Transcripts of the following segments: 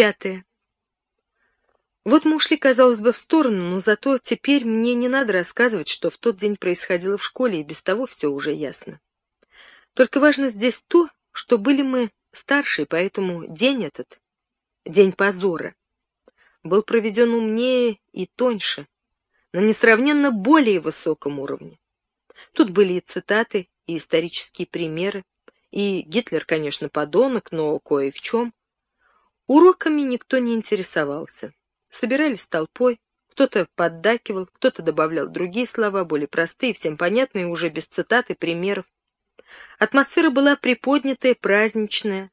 Пятое. Вот мы ушли, казалось бы, в сторону, но зато теперь мне не надо рассказывать, что в тот день происходило в школе, и без того все уже ясно. Только важно здесь то, что были мы старше, поэтому день этот, день позора, был проведен умнее и тоньше, на несравненно более высоком уровне. Тут были и цитаты, и исторические примеры, и Гитлер, конечно, подонок, но кое в чем. Уроками никто не интересовался. Собирались толпой, кто-то поддакивал, кто-то добавлял другие слова, более простые, всем понятные, уже без цитат и примеров. Атмосфера была приподнятая, праздничная.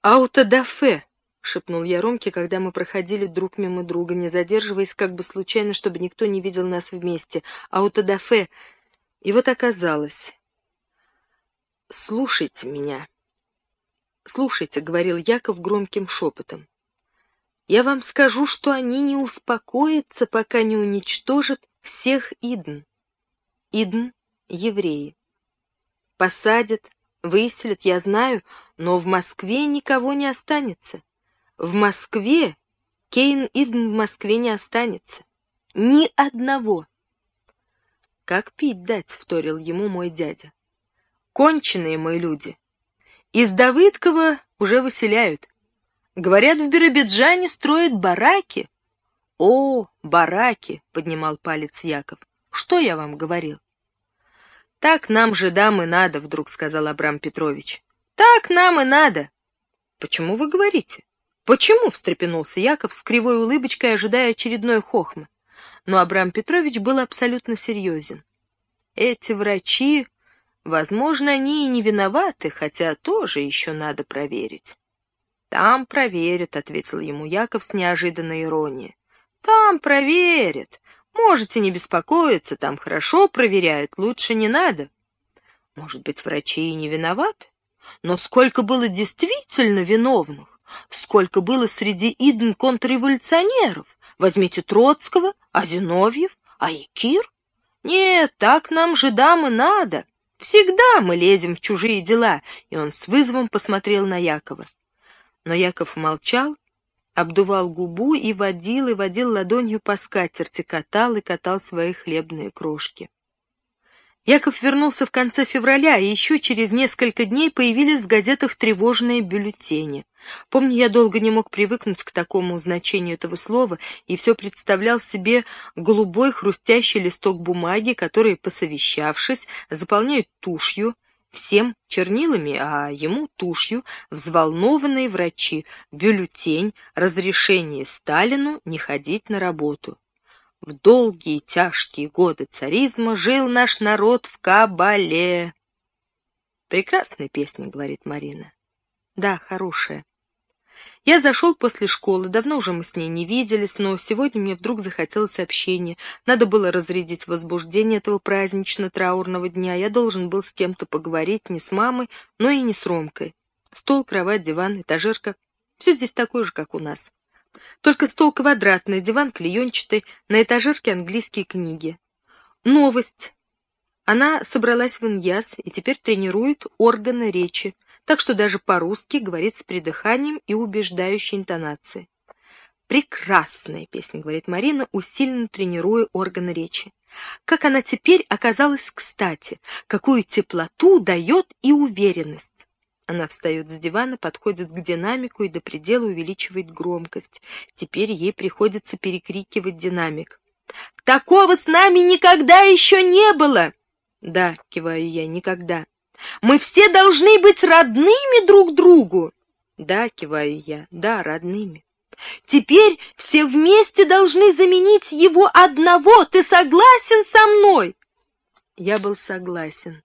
«Аутодафе!» — шепнул я Ромке, когда мы проходили друг мимо друга, не задерживаясь как бы случайно, чтобы никто не видел нас вместе. «Аутодафе!» И вот оказалось. «Слушайте меня!» «Слушайте», — говорил Яков громким шепотом. «Я вам скажу, что они не успокоятся, пока не уничтожат всех Идн. Идн — евреи. Посадят, выселят, я знаю, но в Москве никого не останется. В Москве, Кейн Идн в Москве не останется. Ни одного. Как пить дать, — вторил ему мой дядя. Конченые мои люди. Из Давыдкова уже выселяют. Говорят, в Биробиджане строят бараки. О, бараки, — поднимал палец Яков. Что я вам говорил? Так нам же дам и надо, — вдруг сказал Абрам Петрович. Так нам и надо. Почему вы говорите? Почему? — встрепенулся Яков с кривой улыбочкой, ожидая очередной хохмы но Абрам Петрович был абсолютно серьезен. Эти врачи, возможно, они и не виноваты, хотя тоже еще надо проверить. «Там проверят», — ответил ему Яков с неожиданной иронией. «Там проверят. Можете не беспокоиться, там хорошо проверяют, лучше не надо». Может быть, врачи и не виноваты? Но сколько было действительно виновных? Сколько было среди идн контрреволюционеров? Возьмите Троцкого, а Зиновьев, а Якир? Нет, так нам же дамы надо. Всегда мы лезем в чужие дела, и он с вызовом посмотрел на Якова. Но Яков молчал, обдувал губу и водил, и водил ладонью по скатерти, катал и катал свои хлебные крошки. Яков вернулся в конце февраля, и еще через несколько дней появились в газетах тревожные бюллетени. Помню, я долго не мог привыкнуть к такому значению этого слова и все представлял себе голубой хрустящий листок бумаги, который, посовещавшись, заполняют тушью, всем чернилами, а ему тушью, взволнованные врачи, бюллетень, разрешение Сталину не ходить на работу. В долгие тяжкие годы царизма жил наш народ в кабале. Прекрасная песня, говорит Марина. Да, хорошая. Я зашел после школы, давно уже мы с ней не виделись, но сегодня мне вдруг захотелось общения. Надо было разрядить возбуждение этого празднично-траурного дня. Я должен был с кем-то поговорить, не с мамой, но и не с Ромкой. Стол, кровать, диван, этажерка. Все здесь такое же, как у нас. Только стол квадратный, диван клеенчатый, на этажерке английские книги. Новость. Она собралась в Иньяс и теперь тренирует органы речи так что даже по-русски говорит с придыханием и убеждающей интонацией. «Прекрасная песня», — говорит Марина, усиленно тренируя органы речи. «Как она теперь оказалась кстати, какую теплоту дает и уверенность». Она встает с дивана, подходит к динамику и до предела увеличивает громкость. Теперь ей приходится перекрикивать динамик. «Такого с нами никогда еще не было!» «Да», — киваю я, — «никогда». Мы все должны быть родными друг другу. Да, киваю я, да, родными. Теперь все вместе должны заменить его одного. Ты согласен со мной? Я был согласен.